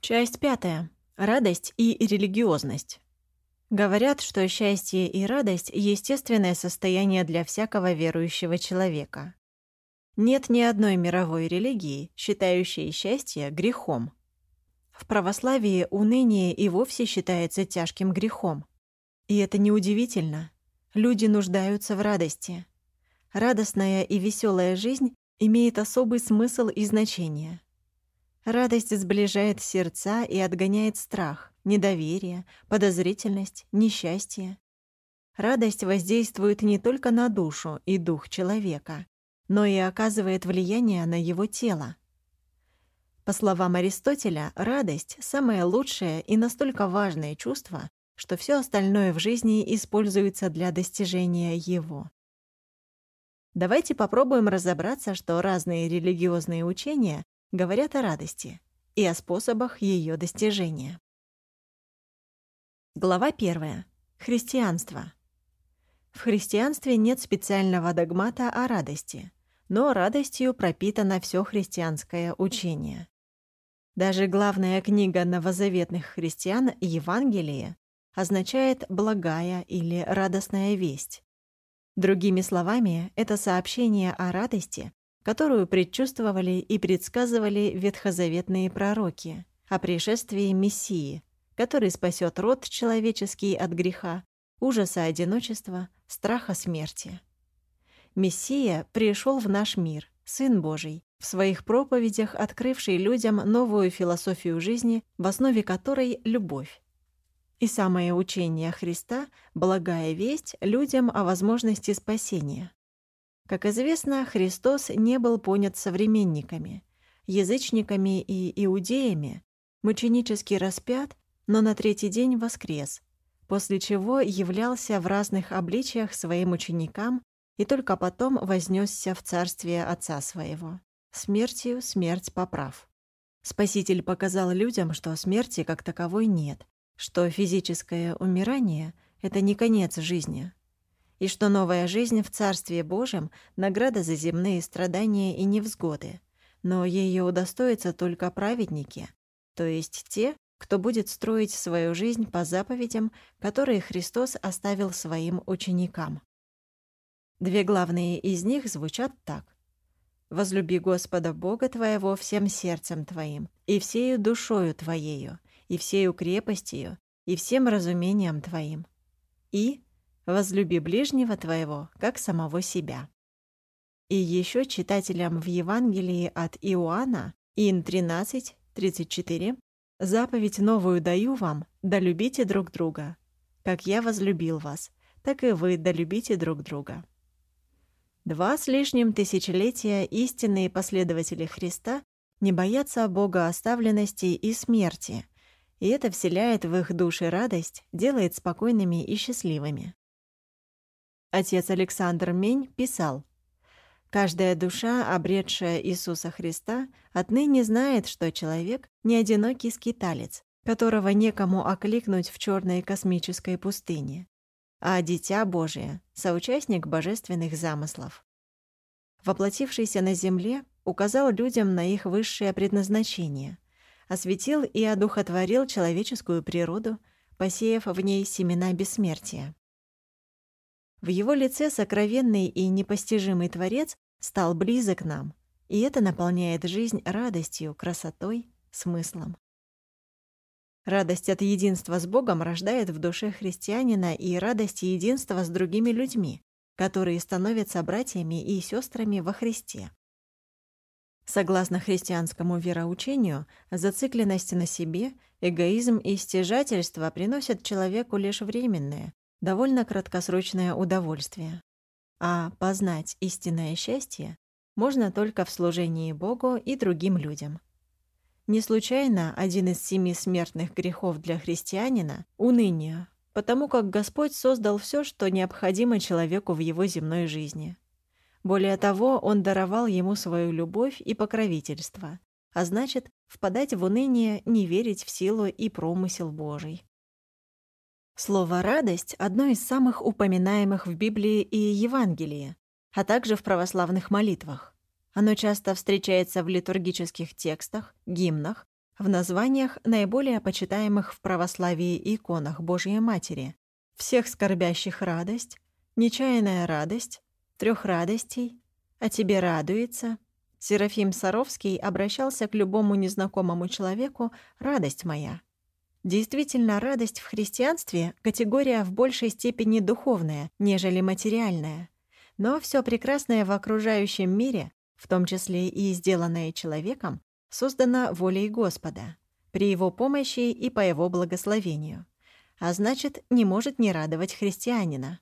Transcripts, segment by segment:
Часть пятая. Радость и религиозность. Говорят, что счастье и радость — естественное состояние для всякого верующего человека. Нет ни одной мировой религии, считающей счастье грехом. В православии уныние и вовсе считается тяжким грехом. И это неудивительно. Люди нуждаются в радости. Радостная и веселая жизнь имеет особый смысл и значение. Радость сближает сердца и отгоняет страх, недоверие, подозрительность, несчастье. Радость воздействует не только на душу и дух человека, но и оказывает влияние на его тело. По словам Аристотеля, радость — самое лучшее и настолько важное чувство, что все остальное в жизни используется для достижения его. Давайте попробуем разобраться, что разные религиозные учения говорят о радости и о способах ее достижения. Глава 1. Христианство. В христианстве нет специального догмата о радости, но радостью пропитано все христианское учение. Даже главная книга новозаветных христиан Евангелие означает «благая» или «радостная весть». Другими словами, это сообщение о радости, которую предчувствовали и предсказывали ветхозаветные пророки о пришествии Мессии, который спасет род человеческий от греха, ужаса одиночества, страха смерти. Мессия пришел в наш мир, Сын Божий, в своих проповедях открывший людям новую философию жизни, в основе которой — любовь. И самое учение Христа — благая весть людям о возможности спасения. Как известно, Христос не был понят современниками, язычниками и иудеями, мученически распят, но на третий день воскрес, после чего являлся в разных обличиях своим ученикам и только потом вознесся в царствие Отца Своего. Смертью смерть поправ. Спаситель показал людям, что смерти как таковой нет, что физическое умирание — это не конец жизни, и что новая жизнь в Царстве Божьем — награда за земные страдания и невзгоды, но ее удостоятся только праведники, то есть те, кто будет строить свою жизнь по заповедям, которые Христос оставил своим ученикам. Две главные из них звучат так. «Возлюби Господа Бога твоего всем сердцем твоим, и всею душою твоею, и всею крепостью, и всем разумением твоим». И возлюби ближнего твоего, как самого себя. И еще читателям в Евангелии от Иоанна, Ин 13, 34, «Заповедь новую даю вам, да любите друг друга. Как я возлюбил вас, так и вы да любите друг друга». Два с лишним тысячелетия истинные последователи Христа не боятся Бога оставленности и смерти, и это вселяет в их души радость, делает спокойными и счастливыми. Отец Александр Мень писал, «Каждая душа, обретшая Иисуса Христа, отныне знает, что человек — не одинокий скиталец, которого некому окликнуть в черной космической пустыне, а Дитя Божие, соучастник божественных замыслов. Воплотившийся на земле, указал людям на их высшее предназначение, осветил и одухотворил человеческую природу, посеяв в ней семена бессмертия. В его лице сокровенный и непостижимый Творец стал близок нам, и это наполняет жизнь радостью, красотой, смыслом. Радость от единства с Богом рождает в душе христианина и радость единства с другими людьми, которые становятся братьями и сестрами во Христе. Согласно христианскому вероучению, зацикленность на себе, эгоизм и стяжательство приносят человеку лишь временное, довольно краткосрочное удовольствие. А познать истинное счастье можно только в служении Богу и другим людям. Не случайно один из семи смертных грехов для христианина — уныние, потому как Господь создал все, что необходимо человеку в его земной жизни. Более того, Он даровал ему свою любовь и покровительство, а значит, впадать в уныние, не верить в силу и промысел Божий. Слово «радость» — одно из самых упоминаемых в Библии и Евангелии, а также в православных молитвах. Оно часто встречается в литургических текстах, гимнах, в названиях наиболее почитаемых в православии иконах Божьей Матери, всех скорбящих радость, нечаянная радость, трех радостей, о тебе радуется. Серафим Саровский обращался к любому незнакомому человеку «радость моя». Действительно, радость в христианстве — категория в большей степени духовная, нежели материальная. Но все прекрасное в окружающем мире, в том числе и сделанное человеком, создана волей Господа, при Его помощи и по Его благословению, а значит, не может не радовать христианина.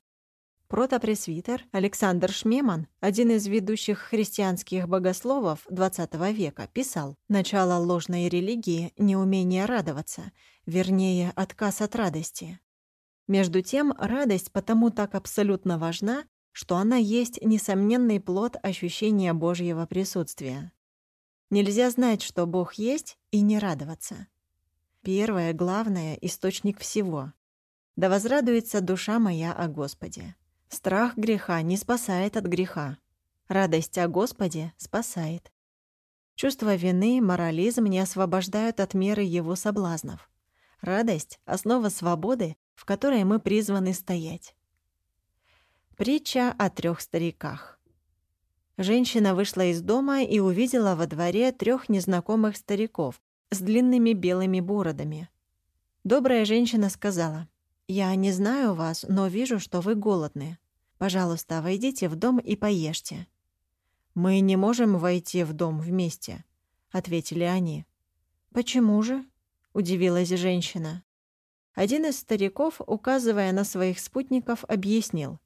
Протопресвитер Александр Шмеман, один из ведущих христианских богословов XX века, писал «Начало ложной религии — неумение радоваться, вернее, отказ от радости. Между тем, радость потому так абсолютно важна, что она есть несомненный плод ощущения Божьего присутствия. Нельзя знать, что Бог есть, и не радоваться. Первое, главное — источник всего. «Да возрадуется душа моя о Господе». Страх греха не спасает от греха. Радость о Господе спасает. Чувство вины, морализм не освобождают от меры его соблазнов. Радость — основа свободы, в которой мы призваны стоять. Притча о трех стариках. Женщина вышла из дома и увидела во дворе трех незнакомых стариков с длинными белыми бородами. Добрая женщина сказала, «Я не знаю вас, но вижу, что вы голодны. Пожалуйста, войдите в дом и поешьте». «Мы не можем войти в дом вместе», — ответили они. «Почему же?» — удивилась женщина. Один из стариков, указывая на своих спутников, объяснил.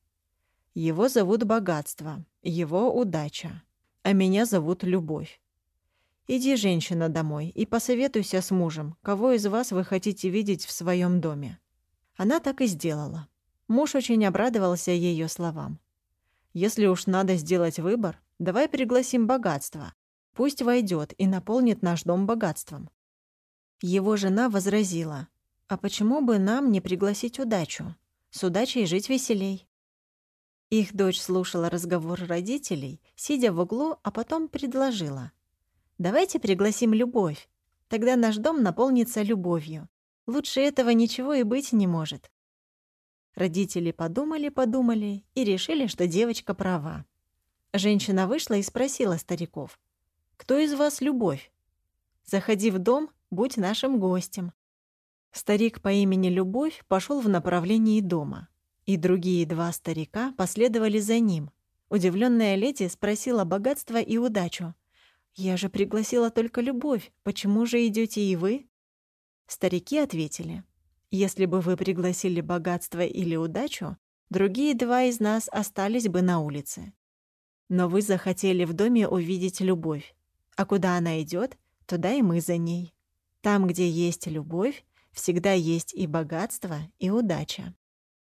«Его зовут Богатство, его удача. А меня зовут Любовь. Иди, женщина, домой и посоветуйся с мужем, кого из вас вы хотите видеть в своем доме. Она так и сделала. Муж очень обрадовался ее словам. Если уж надо сделать выбор, давай пригласим богатство. Пусть войдет и наполнит наш дом богатством. Его жена возразила, а почему бы нам не пригласить удачу? С удачей жить веселей. Их дочь слушала разговор родителей, сидя в углу, а потом предложила. «Давайте пригласим любовь. Тогда наш дом наполнится любовью. Лучше этого ничего и быть не может». Родители подумали-подумали и решили, что девочка права. Женщина вышла и спросила стариков. «Кто из вас любовь? Заходи в дом, будь нашим гостем». Старик по имени Любовь пошел в направлении дома. И другие два старика последовали за ним. Удивленная леди спросила богатство и удачу. «Я же пригласила только любовь. Почему же идете и вы?» Старики ответили. «Если бы вы пригласили богатство или удачу, другие два из нас остались бы на улице. Но вы захотели в доме увидеть любовь. А куда она идет, туда и мы за ней. Там, где есть любовь, всегда есть и богатство, и удача.